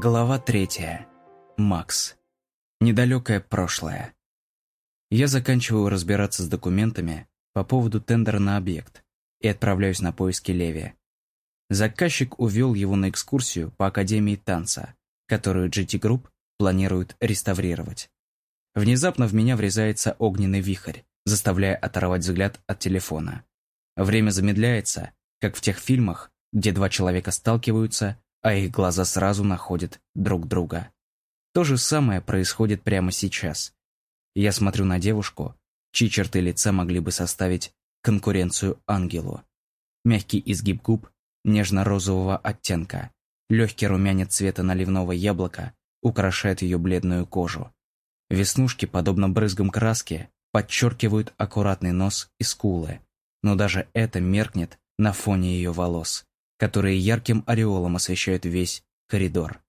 Глава третья. Макс. Недалекое прошлое. Я заканчиваю разбираться с документами по поводу тендера на объект и отправляюсь на поиски Леви. Заказчик увел его на экскурсию по Академии танца, которую GT Group планирует реставрировать. Внезапно в меня врезается огненный вихрь, заставляя оторвать взгляд от телефона. Время замедляется, как в тех фильмах, где два человека сталкиваются а их глаза сразу находят друг друга. То же самое происходит прямо сейчас. Я смотрю на девушку, чьи черты лица могли бы составить конкуренцию ангелу. Мягкий изгиб губ нежно-розового оттенка, легкий румянец цвета наливного яблока украшает ее бледную кожу. Веснушки, подобно брызгам краски, подчеркивают аккуратный нос и скулы, но даже это меркнет на фоне ее волос которые ярким ореолом освещают весь коридор.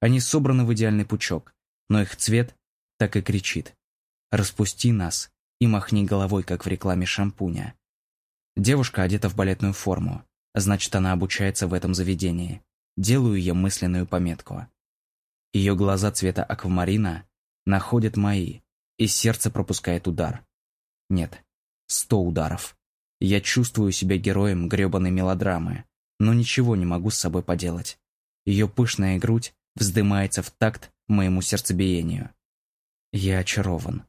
Они собраны в идеальный пучок, но их цвет так и кричит. «Распусти нас и махни головой, как в рекламе шампуня». Девушка одета в балетную форму, значит, она обучается в этом заведении. Делаю я мысленную пометку. Ее глаза цвета аквамарина находят мои, и сердце пропускает удар. Нет, сто ударов. Я чувствую себя героем грёбаной мелодрамы, но ничего не могу с собой поделать. Ее пышная грудь вздымается в такт моему сердцебиению. Я очарован.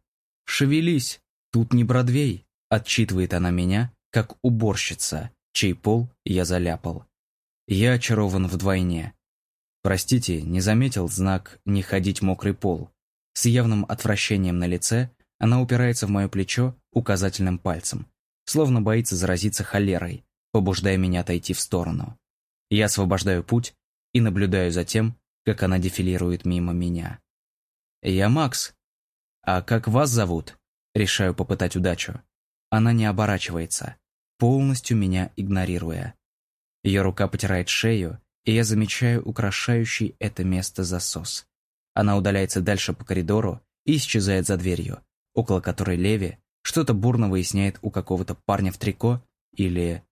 «Шевелись! Тут не Бродвей!» Отчитывает она меня, как уборщица, чей пол я заляпал. Я очарован вдвойне. Простите, не заметил знак «не ходить мокрый пол». С явным отвращением на лице она упирается в мое плечо указательным пальцем, словно боится заразиться холерой, побуждая меня отойти в сторону. Я освобождаю путь и наблюдаю за тем, как она дефилирует мимо меня. «Я Макс. А как вас зовут?» Решаю попытать удачу. Она не оборачивается, полностью меня игнорируя. Ее рука потирает шею, и я замечаю украшающий это место засос. Она удаляется дальше по коридору и исчезает за дверью, около которой Леви что-то бурно выясняет у какого-то парня в трико или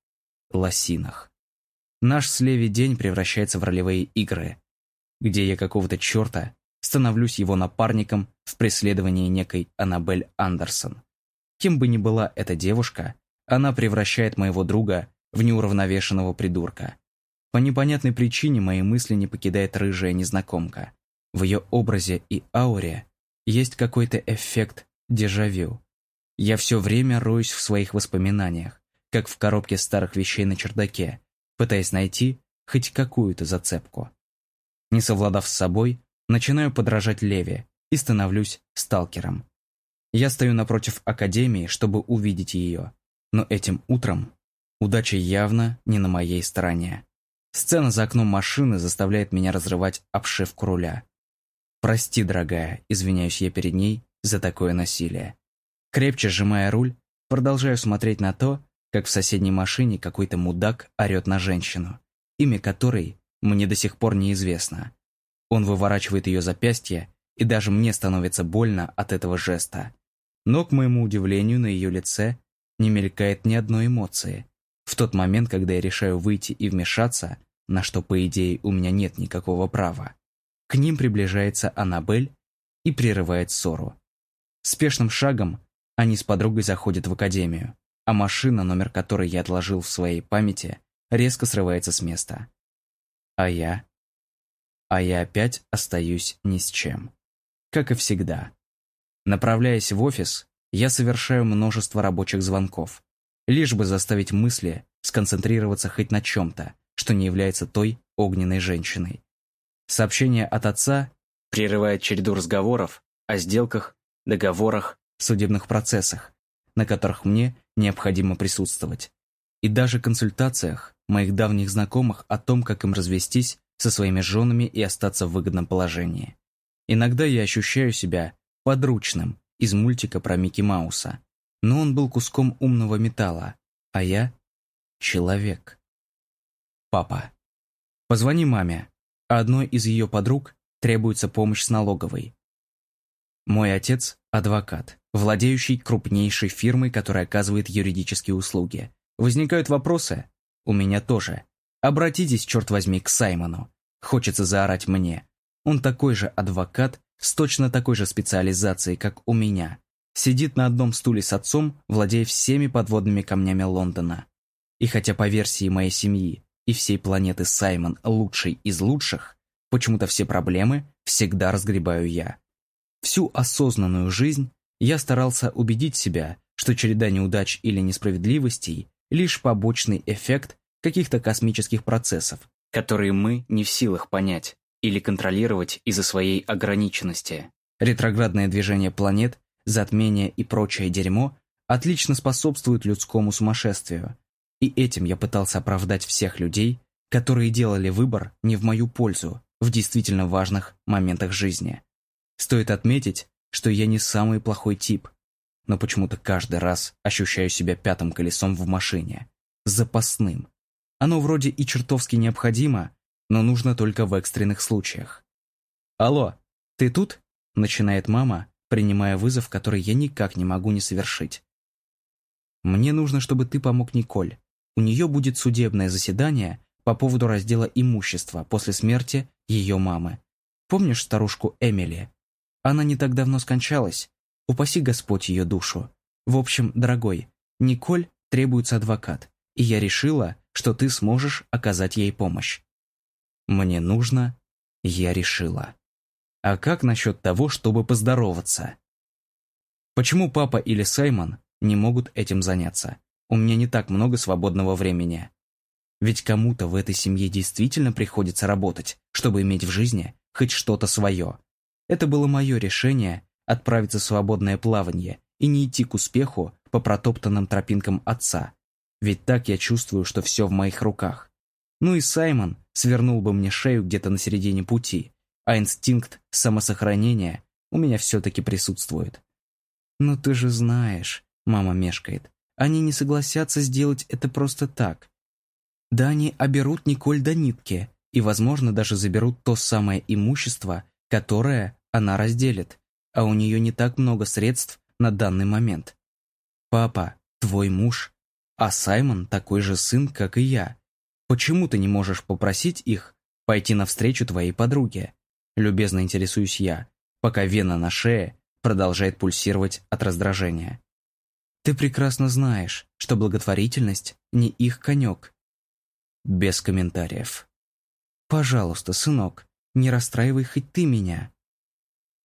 лосинах. Наш с Леви день превращается в ролевые игры, где я какого-то черта становлюсь его напарником в преследовании некой Аннабель Андерсон. Кем бы ни была эта девушка, она превращает моего друга в неуравновешенного придурка. По непонятной причине мои мысли не покидает рыжая незнакомка. В ее образе и ауре есть какой-то эффект дежавю. Я все время роюсь в своих воспоминаниях, как в коробке старых вещей на чердаке, пытаясь найти хоть какую-то зацепку. Не совладав с собой, начинаю подражать Леве и становлюсь сталкером. Я стою напротив Академии, чтобы увидеть ее, но этим утром удача явно не на моей стороне. Сцена за окном машины заставляет меня разрывать обшивку руля. «Прости, дорогая», — извиняюсь я перед ней за такое насилие. Крепче сжимая руль, продолжаю смотреть на то, как в соседней машине какой-то мудак орет на женщину, имя которой мне до сих пор неизвестно. Он выворачивает ее запястье, и даже мне становится больно от этого жеста. Но, к моему удивлению, на ее лице не мелькает ни одной эмоции. В тот момент, когда я решаю выйти и вмешаться, на что, по идее, у меня нет никакого права, к ним приближается Аннабель и прерывает ссору. Спешным шагом они с подругой заходят в академию а машина, номер которой я отложил в своей памяти, резко срывается с места. А я? А я опять остаюсь ни с чем. Как и всегда. Направляясь в офис, я совершаю множество рабочих звонков, лишь бы заставить мысли сконцентрироваться хоть на чем-то, что не является той огненной женщиной. Сообщение от отца прерывает череду разговоров о сделках, договорах, судебных процессах, на которых мне необходимо присутствовать. И даже консультациях моих давних знакомых о том, как им развестись со своими женами и остаться в выгодном положении. Иногда я ощущаю себя подручным из мультика про Микки Мауса, но он был куском умного металла, а я — человек. Папа. Позвони маме. Одной из ее подруг требуется помощь с налоговой. Мой отец – адвокат владеющий крупнейшей фирмой, которая оказывает юридические услуги. Возникают вопросы? У меня тоже. Обратитесь, черт возьми, к Саймону. Хочется заорать мне. Он такой же адвокат с точно такой же специализацией, как у меня. Сидит на одном стуле с отцом, владея всеми подводными камнями Лондона. И хотя по версии моей семьи и всей планеты Саймон лучший из лучших, почему-то все проблемы всегда разгребаю я. Всю осознанную жизнь я старался убедить себя, что череда неудач или несправедливостей – лишь побочный эффект каких-то космических процессов, которые мы не в силах понять или контролировать из-за своей ограниченности. Ретроградное движение планет, затмение и прочее дерьмо отлично способствуют людскому сумасшествию. И этим я пытался оправдать всех людей, которые делали выбор не в мою пользу в действительно важных моментах жизни. Стоит отметить, что я не самый плохой тип, но почему-то каждый раз ощущаю себя пятым колесом в машине. Запасным. Оно вроде и чертовски необходимо, но нужно только в экстренных случаях. «Алло, ты тут?» – начинает мама, принимая вызов, который я никак не могу не совершить. «Мне нужно, чтобы ты помог Николь. У нее будет судебное заседание по поводу раздела имущества после смерти ее мамы. Помнишь старушку Эмили? Она не так давно скончалась. Упаси Господь ее душу. В общем, дорогой, Николь требуется адвокат, и я решила, что ты сможешь оказать ей помощь. Мне нужно, я решила. А как насчет того, чтобы поздороваться? Почему папа или Саймон не могут этим заняться? У меня не так много свободного времени. Ведь кому-то в этой семье действительно приходится работать, чтобы иметь в жизни хоть что-то свое. Это было мое решение отправиться в свободное плавание и не идти к успеху по протоптанным тропинкам отца. Ведь так я чувствую, что все в моих руках. Ну и Саймон свернул бы мне шею где-то на середине пути, а инстинкт самосохранения у меня все-таки присутствует. «Но ты же знаешь», — мама мешкает, «они не согласятся сделать это просто так. Да они оберут Николь до нитки и, возможно, даже заберут то самое имущество, которое она разделит, а у нее не так много средств на данный момент. Папа, твой муж, а Саймон такой же сын, как и я. Почему ты не можешь попросить их пойти навстречу твоей подруге? Любезно интересуюсь я, пока вена на шее продолжает пульсировать от раздражения. Ты прекрасно знаешь, что благотворительность не их конек. Без комментариев. Пожалуйста, сынок, не расстраивай хоть ты меня.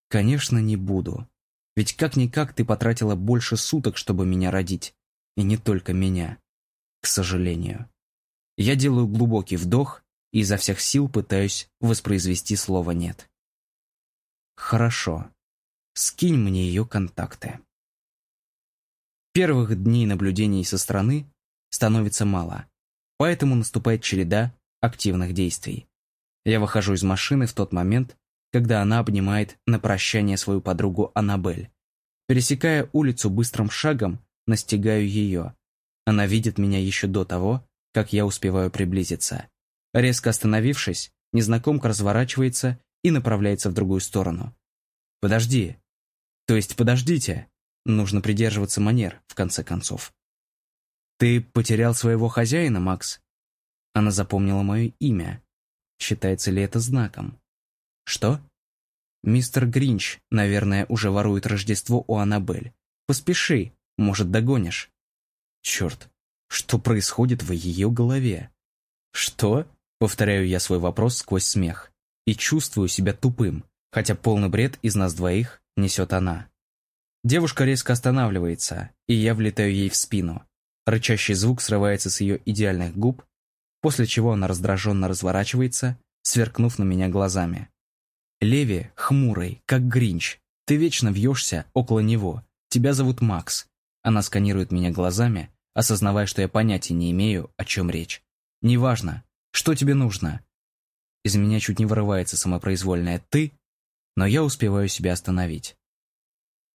Конечно, не буду. Ведь как-никак ты потратила больше суток, чтобы меня родить. И не только меня. К сожалению. Я делаю глубокий вдох и изо всех сил пытаюсь воспроизвести слово «нет». Хорошо. Скинь мне ее контакты. Первых дней наблюдений со стороны становится мало, поэтому наступает череда активных действий. Я выхожу из машины в тот момент, когда она обнимает на прощание свою подругу Аннабель. Пересекая улицу быстрым шагом, настигаю ее. Она видит меня еще до того, как я успеваю приблизиться. Резко остановившись, незнакомка разворачивается и направляется в другую сторону. «Подожди!» «То есть подождите!» Нужно придерживаться манер, в конце концов. «Ты потерял своего хозяина, Макс?» Она запомнила мое имя. Считается ли это знаком? «Что?» «Мистер Гринч, наверное, уже ворует Рождество у Аннабель. Поспеши, может, догонишь». «Черт, что происходит в ее голове? Что? Повторяю я свой вопрос сквозь смех. И чувствую себя тупым, хотя полный бред из нас двоих несет она. Девушка резко останавливается, и я влетаю ей в спину. Рычащий звук срывается с ее идеальных губ, после чего она раздраженно разворачивается, сверкнув на меня глазами. Леви хмурый, как Гринч. Ты вечно вьешься около него. Тебя зовут Макс. Она сканирует меня глазами, осознавая, что я понятия не имею, о чем речь. «Неважно. Что тебе нужно?» Из меня чуть не вырывается самопроизвольное «ты», но я успеваю себя остановить.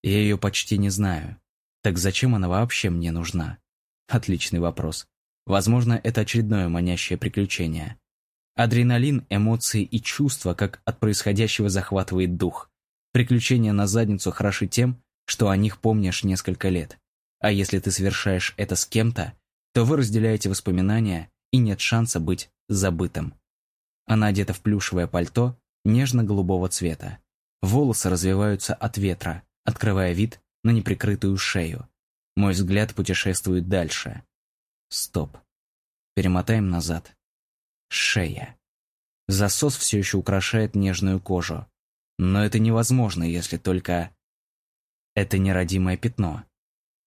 Я ее почти не знаю. Так зачем она вообще мне нужна? Отличный вопрос. Возможно, это очередное манящее приключение. Адреналин, эмоции и чувства, как от происходящего захватывает дух. Приключения на задницу хороши тем, что о них помнишь несколько лет. А если ты совершаешь это с кем-то, то вы разделяете воспоминания, и нет шанса быть забытым. Она одета в плюшевое пальто, нежно-голубого цвета. Волосы развиваются от ветра, открывая вид на неприкрытую шею. Мой взгляд путешествует дальше. Стоп. Перемотаем назад. Шея. Засос все еще украшает нежную кожу. Но это невозможно, если только... Это неродимое пятно.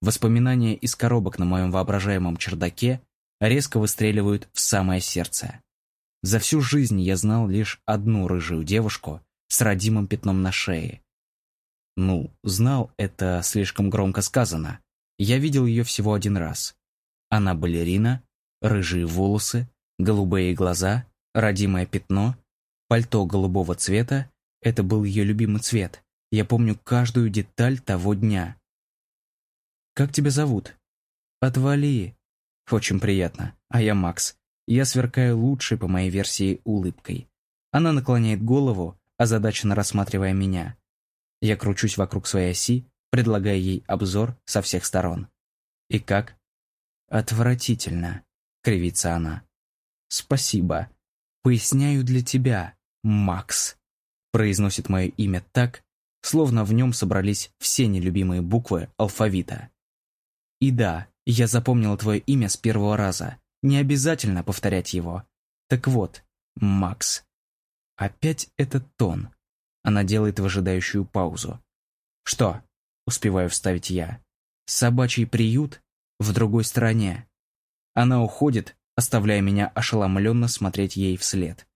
Воспоминания из коробок на моем воображаемом чердаке резко выстреливают в самое сердце. За всю жизнь я знал лишь одну рыжую девушку с родимым пятном на шее. Ну, знал, это слишком громко сказано. Я видел ее всего один раз. Она балерина, рыжие волосы, голубые глаза, родимое пятно, пальто голубого цвета. Это был ее любимый цвет. Я помню каждую деталь того дня. «Как тебя зовут?» «Отвали». «Очень приятно. А я Макс. Я сверкаю лучшей, по моей версии, улыбкой. Она наклоняет голову, озадаченно рассматривая меня. Я кручусь вокруг своей оси, предлагая ей обзор со всех сторон. «И как?» «Отвратительно», — кривится она. «Спасибо. Поясняю для тебя, Макс», — произносит мое имя так, словно в нем собрались все нелюбимые буквы алфавита. «И да, я запомнила твое имя с первого раза. Не обязательно повторять его. Так вот, Макс. Опять этот тон. Она делает выжидающую паузу. «Что?» — успеваю вставить я. «Собачий приют в другой стороне». Она уходит, оставляя меня ошеломленно смотреть ей вслед.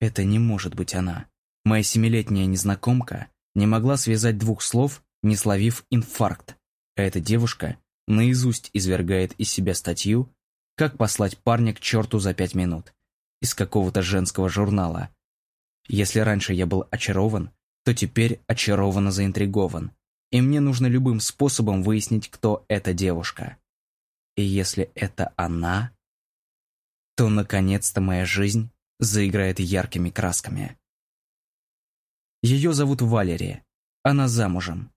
Это не может быть она. Моя семилетняя незнакомка не могла связать двух слов, не словив инфаркт. А эта девушка наизусть извергает из себя статью «Как послать парня к черту за пять минут» из какого-то женского журнала. Если раньше я был очарован, то теперь очарованно заинтригован, и мне нужно любым способом выяснить, кто эта девушка. И если это она, то наконец-то моя жизнь заиграет яркими красками. Ее зовут Валерия. Она замужем.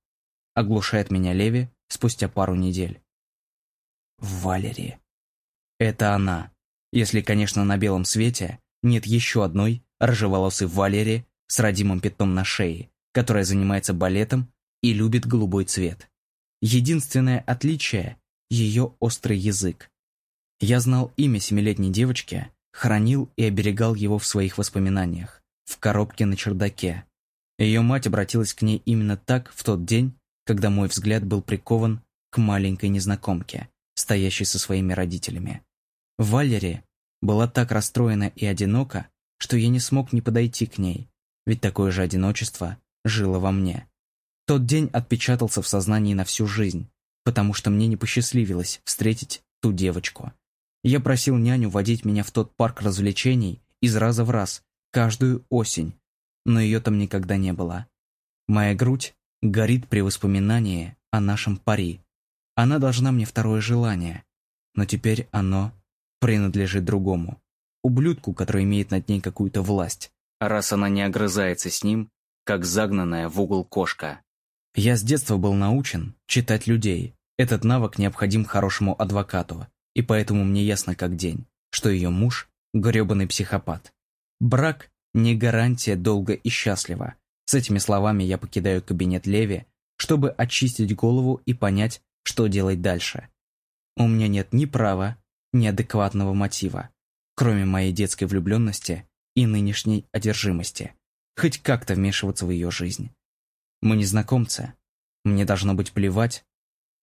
Оглушает меня Леви спустя пару недель. Валерия. Это она. Если, конечно, на белом свете нет еще одной рыжеволосой Валерии с родимым пятном на шее, которая занимается балетом и любит голубой цвет. Единственное отличие – ее острый язык. Я знал имя семилетней девочки, хранил и оберегал его в своих воспоминаниях, в коробке на чердаке. Ее мать обратилась к ней именно так в тот день, когда мой взгляд был прикован к маленькой незнакомке, стоящей со своими родителями. Валери была так расстроена и одинока, что я не смог не подойти к ней, ведь такое же одиночество жило во мне. Тот день отпечатался в сознании на всю жизнь, потому что мне не посчастливилось встретить ту девочку. Я просил няню водить меня в тот парк развлечений из раза в раз, каждую осень, но ее там никогда не было. Моя грудь горит при воспоминании о нашем пари. Она должна мне второе желание, но теперь оно принадлежит другому ублюдку, который имеет над ней какую-то власть, раз она не огрызается с ним, как загнанная в угол кошка. Я с детства был научен читать людей. Этот навык необходим хорошему адвокату, и поэтому мне ясно как день, что ее муж – грёбаный психопат. Брак – не гарантия долго и счастливо. С этими словами я покидаю кабинет Леви, чтобы очистить голову и понять, что делать дальше. У меня нет ни права, ни адекватного мотива кроме моей детской влюбленности и нынешней одержимости, хоть как-то вмешиваться в ее жизнь. Мы незнакомцы, мне должно быть плевать,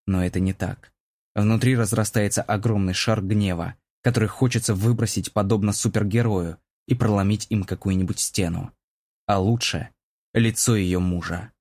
но это не так. Внутри разрастается огромный шар гнева, который хочется выбросить подобно супергерою и проломить им какую-нибудь стену. А лучше — лицо ее мужа.